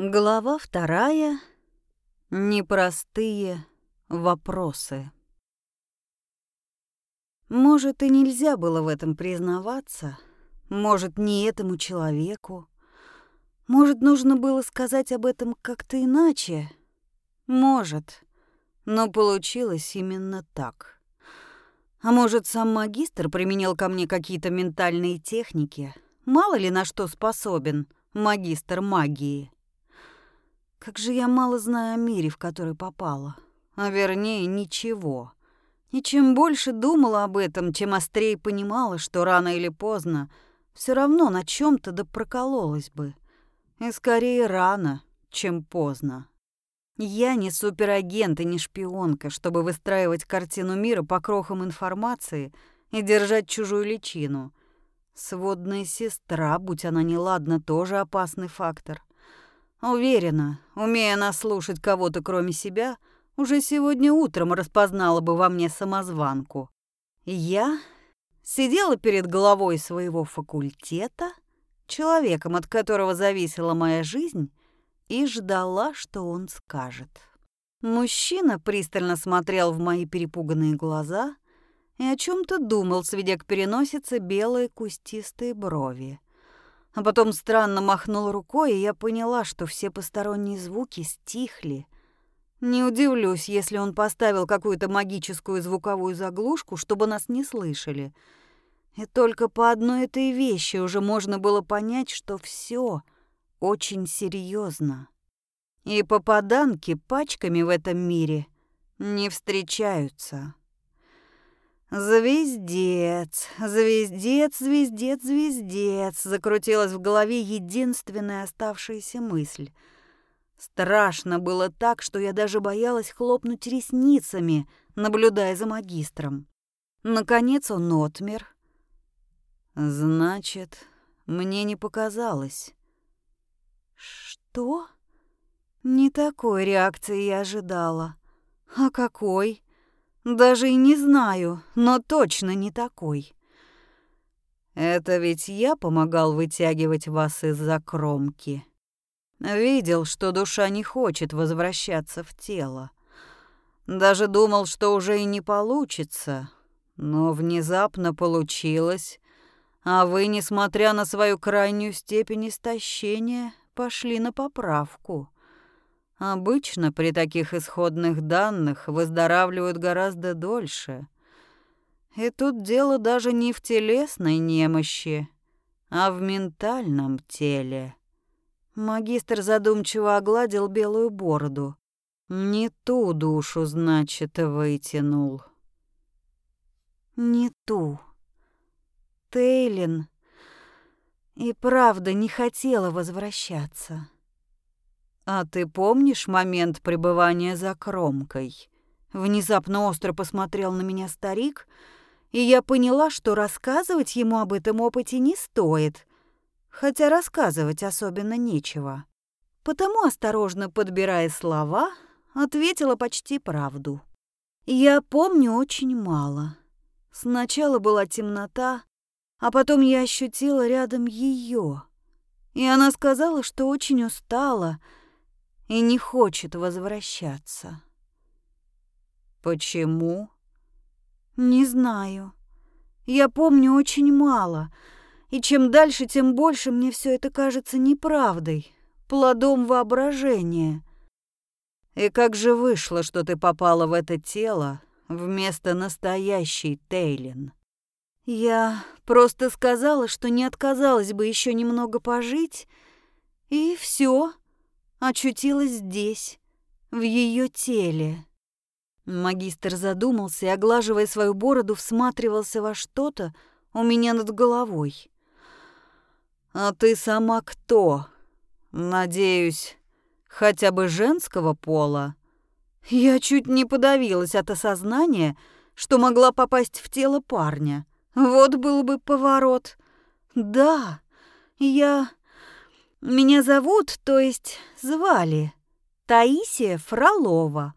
Глава вторая. Непростые вопросы. Может, и нельзя было в этом признаваться. Может, не этому человеку. Может, нужно было сказать об этом как-то иначе. Может. Но получилось именно так. А может, сам магистр применил ко мне какие-то ментальные техники? Мало ли на что способен магистр магии. Как же я мало знаю о мире, в который попала. А вернее, ничего. И чем больше думала об этом, тем острее понимала, что рано или поздно все равно на чем то да прокололась бы. И скорее рано, чем поздно. Я не суперагент и не шпионка, чтобы выстраивать картину мира по крохам информации и держать чужую личину. Сводная сестра, будь она неладна, тоже опасный фактор. Уверена, умея наслушать кого-то кроме себя, уже сегодня утром распознала бы во мне самозванку. Я сидела перед головой своего факультета, человеком, от которого зависела моя жизнь, и ждала, что он скажет. Мужчина пристально смотрел в мои перепуганные глаза и о чем то думал, сведя к переносице белые кустистые брови а потом странно махнул рукой, и я поняла, что все посторонние звуки стихли. Не удивлюсь, если он поставил какую-то магическую звуковую заглушку, чтобы нас не слышали. И только по одной этой вещи уже можно было понять, что все очень серьезно. И попаданки пачками в этом мире не встречаются. «Звездец, звездец, звездец, звездец!» Закрутилась в голове единственная оставшаяся мысль. Страшно было так, что я даже боялась хлопнуть ресницами, наблюдая за магистром. Наконец он отмер. «Значит, мне не показалось». «Что?» Не такой реакции я ожидала. А какой? Даже и не знаю, но точно не такой. Это ведь я помогал вытягивать вас из-за кромки. Видел, что душа не хочет возвращаться в тело. Даже думал, что уже и не получится, но внезапно получилось, а вы, несмотря на свою крайнюю степень истощения, пошли на поправку. Обычно при таких исходных данных выздоравливают гораздо дольше. И тут дело даже не в телесной немощи, а в ментальном теле. Магистр задумчиво огладил белую бороду. Не ту душу, значит, вытянул. Не ту. Тейлин и правда не хотела возвращаться. «А ты помнишь момент пребывания за кромкой?» Внезапно остро посмотрел на меня старик, и я поняла, что рассказывать ему об этом опыте не стоит, хотя рассказывать особенно нечего. Потому, осторожно подбирая слова, ответила почти правду. Я помню очень мало. Сначала была темнота, а потом я ощутила рядом ее. И она сказала, что очень устала, и не хочет возвращаться. Почему? Не знаю. Я помню очень мало, и чем дальше, тем больше мне все это кажется неправдой, плодом воображения. И как же вышло, что ты попала в это тело вместо настоящей Тейлин? Я просто сказала, что не отказалась бы еще немного пожить, и все очутилась здесь, в ее теле. Магистр задумался и, оглаживая свою бороду, всматривался во что-то у меня над головой. «А ты сама кто? Надеюсь, хотя бы женского пола?» Я чуть не подавилась от осознания, что могла попасть в тело парня. Вот был бы поворот. Да, я меня зовут, то есть звали, Таисия Фролова.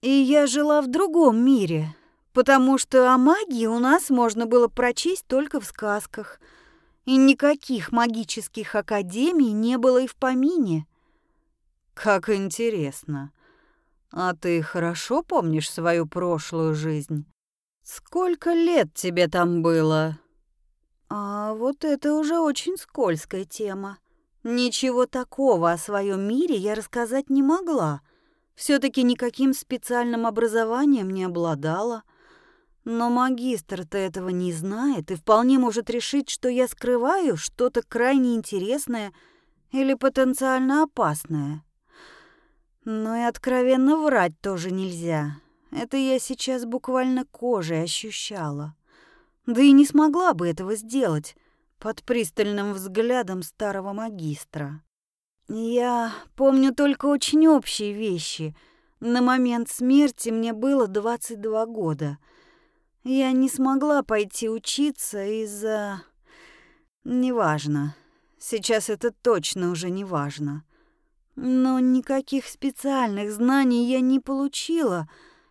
И я жила в другом мире, потому что о магии у нас можно было прочесть только в сказках. И никаких магических академий не было и в помине. Как интересно. А ты хорошо помнишь свою прошлую жизнь? Сколько лет тебе там было? А вот это уже очень скользкая тема. Ничего такого о своем мире я рассказать не могла. все таки никаким специальным образованием не обладала. Но магистр-то этого не знает и вполне может решить, что я скрываю что-то крайне интересное или потенциально опасное. Но и откровенно врать тоже нельзя. Это я сейчас буквально кожей ощущала. Да и не смогла бы этого сделать под пристальным взглядом старого магистра. Я помню только очень общие вещи. На момент смерти мне было 22 года — я не смогла пойти учиться из-за... Неважно. Сейчас это точно уже не важно. Но никаких специальных знаний я не получила,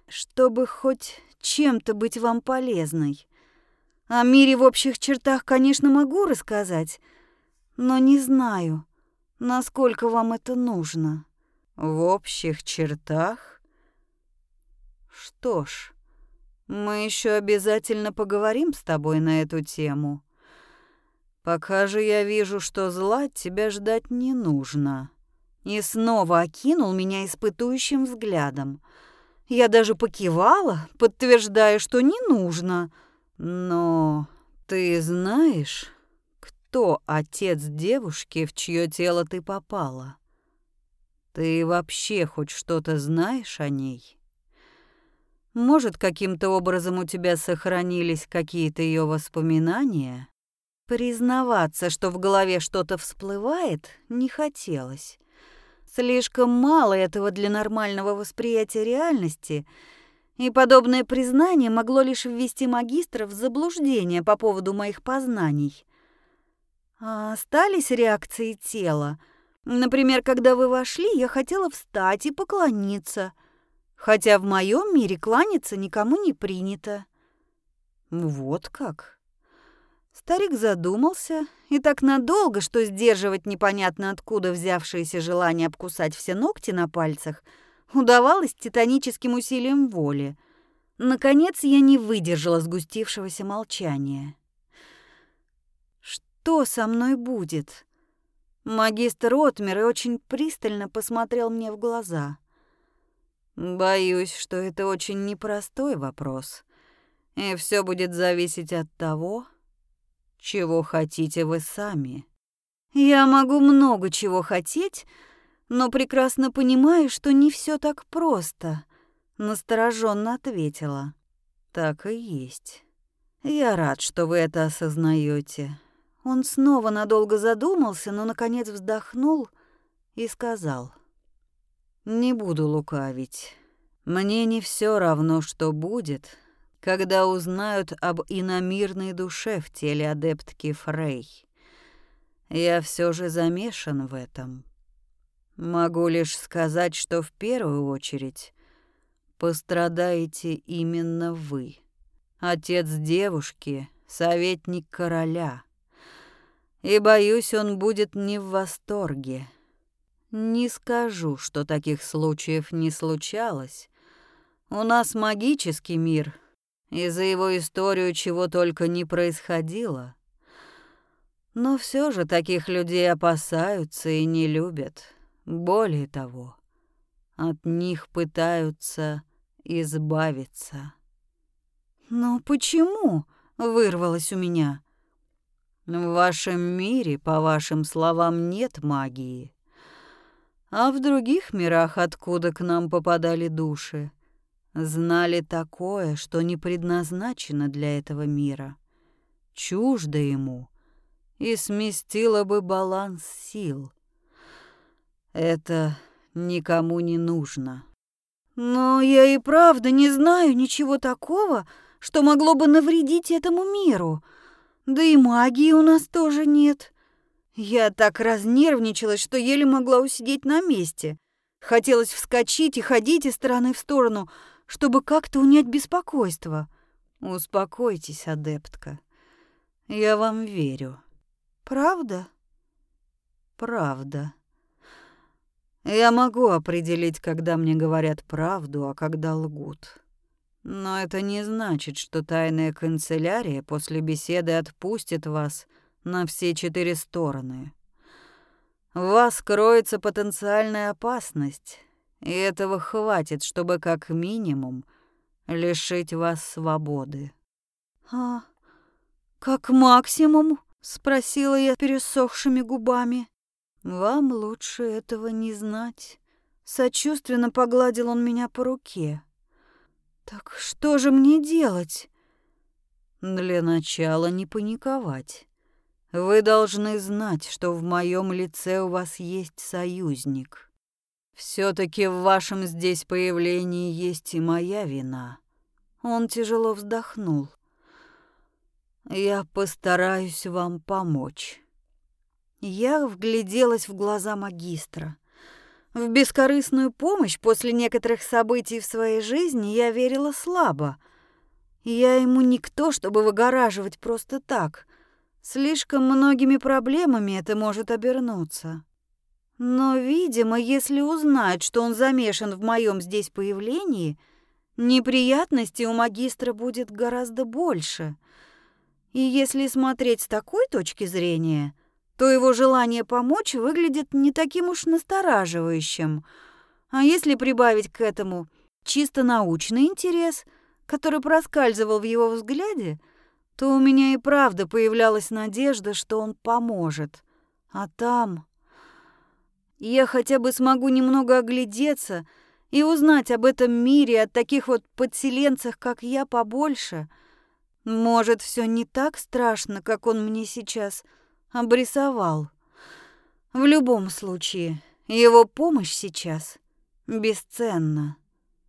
чтобы хоть чем-то быть вам полезной. О мире в общих чертах, конечно, могу рассказать, но не знаю, насколько вам это нужно. В общих чертах? Что ж, мы еще обязательно поговорим с тобой на эту тему. Пока же я вижу, что зла тебя ждать не нужно. И снова окинул меня испытующим взглядом. Я даже покивала, подтверждая, что не нужно. Но ты знаешь, кто отец девушки, в чье тело ты попала? Ты вообще хоть что-то знаешь о ней? Может, каким-то образом у тебя сохранились какие-то ее воспоминания? Признаваться, что в голове что-то всплывает, не хотелось. Слишком мало этого для нормального восприятия реальности, и подобное признание могло лишь ввести магистра в заблуждение по поводу моих познаний. А остались реакции тела. Например, когда вы вошли, я хотела встать и поклониться — хотя в моем мире кланяться никому не принято. Вот как. Старик задумался, и так надолго, что сдерживать непонятно откуда взявшееся желание обкусать все ногти на пальцах удавалось титаническим усилием воли. Наконец я не выдержала сгустившегося молчания. Что со мной будет? Магистр отмер и очень пристально посмотрел мне в глаза. Боюсь, что это очень непростой вопрос. И все будет зависеть от того, чего хотите вы сами. Я могу много чего хотеть, но прекрасно понимаю, что не все так просто, настороженно ответила. Так и есть. Я рад, что вы это осознаете. Он снова надолго задумался, но наконец вздохнул и сказал: не буду лукавить. Мне не все равно, что будет, когда узнают об иномирной душе в теле адептки Фрей. Я все же замешан в этом. Могу лишь сказать, что в первую очередь пострадаете именно вы. Отец девушки, советник короля. И боюсь, он будет не в восторге. Не скажу, что таких случаев не случалось. У нас магический мир, и за его историю чего только не происходило. Но все же таких людей опасаются и не любят. Более того, от них пытаются избавиться. «Но почему?» — вырвалось у меня. «В вашем мире, по вашим словам, нет магии. А в других мирах, откуда к нам попадали души, знали такое, что не предназначено для этого мира, чуждо ему и сместило бы баланс сил. Это никому не нужно. Но я и правда не знаю ничего такого, что могло бы навредить этому миру. Да и магии у нас тоже нет. Я так разнервничалась, что еле могла усидеть на месте. Хотелось вскочить и ходить из стороны в сторону, чтобы как-то унять беспокойство. Успокойтесь, адептка. Я вам верю. Правда? Правда. Я могу определить, когда мне говорят правду, а когда лгут. Но это не значит, что тайная канцелярия после беседы отпустит вас на все четыре стороны. В вас кроется потенциальная опасность, и этого хватит, чтобы как минимум лишить вас свободы. «А как максимум?» — спросила я пересохшими губами. «Вам лучше этого не знать». Сочувственно погладил он меня по руке. «Так что же мне делать?» «Для начала не паниковать. Вы должны знать, что в моем лице у вас есть союзник. все таки в вашем здесь появлении есть и моя вина». Он тяжело вздохнул. «Я постараюсь вам помочь». Я вгляделась в глаза магистра. В бескорыстную помощь после некоторых событий в своей жизни я верила слабо. Я ему никто, чтобы выгораживать просто так. Слишком многими проблемами это может обернуться. Но, видимо, если узнать, что он замешан в моем здесь появлении, неприятностей у магистра будет гораздо больше. И если смотреть с такой точки зрения — то его желание помочь выглядит не таким уж настораживающим. А если прибавить к этому чисто научный интерес, который проскальзывал в его взгляде, то у меня и правда появлялась надежда, что он поможет. А там... Я хотя бы смогу немного оглядеться и узнать об этом мире от таких вот подселенцах, как я, побольше. Может, все не так страшно, как он мне сейчас обрисовал. В любом случае, его помощь сейчас бесценна.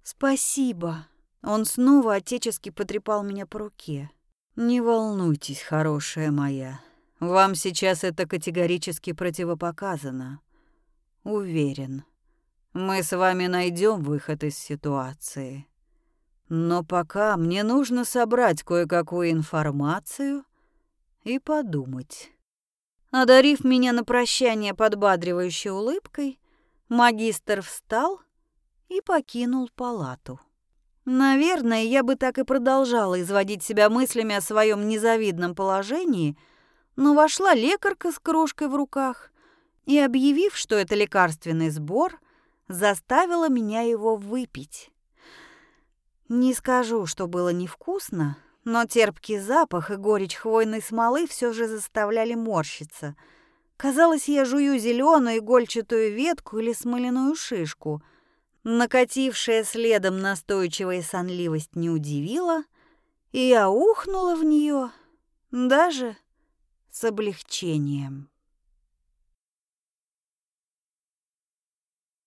Спасибо. Он снова отечески потрепал меня по руке. Не волнуйтесь, хорошая моя. Вам сейчас это категорически противопоказано. Уверен, мы с вами найдем выход из ситуации. Но пока мне нужно собрать кое-какую информацию и подумать. Одарив меня на прощание подбадривающей улыбкой, магистр встал и покинул палату. Наверное, я бы так и продолжала изводить себя мыслями о своем незавидном положении, но вошла лекарка с кружкой в руках и, объявив, что это лекарственный сбор, заставила меня его выпить. Не скажу, что было невкусно, но терпкий запах и горечь хвойной смолы все же заставляли морщиться. Казалось, я жую зеленую игольчатую ветку или смоляную шишку. Накатившая следом настойчивая сонливость не удивила, и я ухнула в нее даже с облегчением.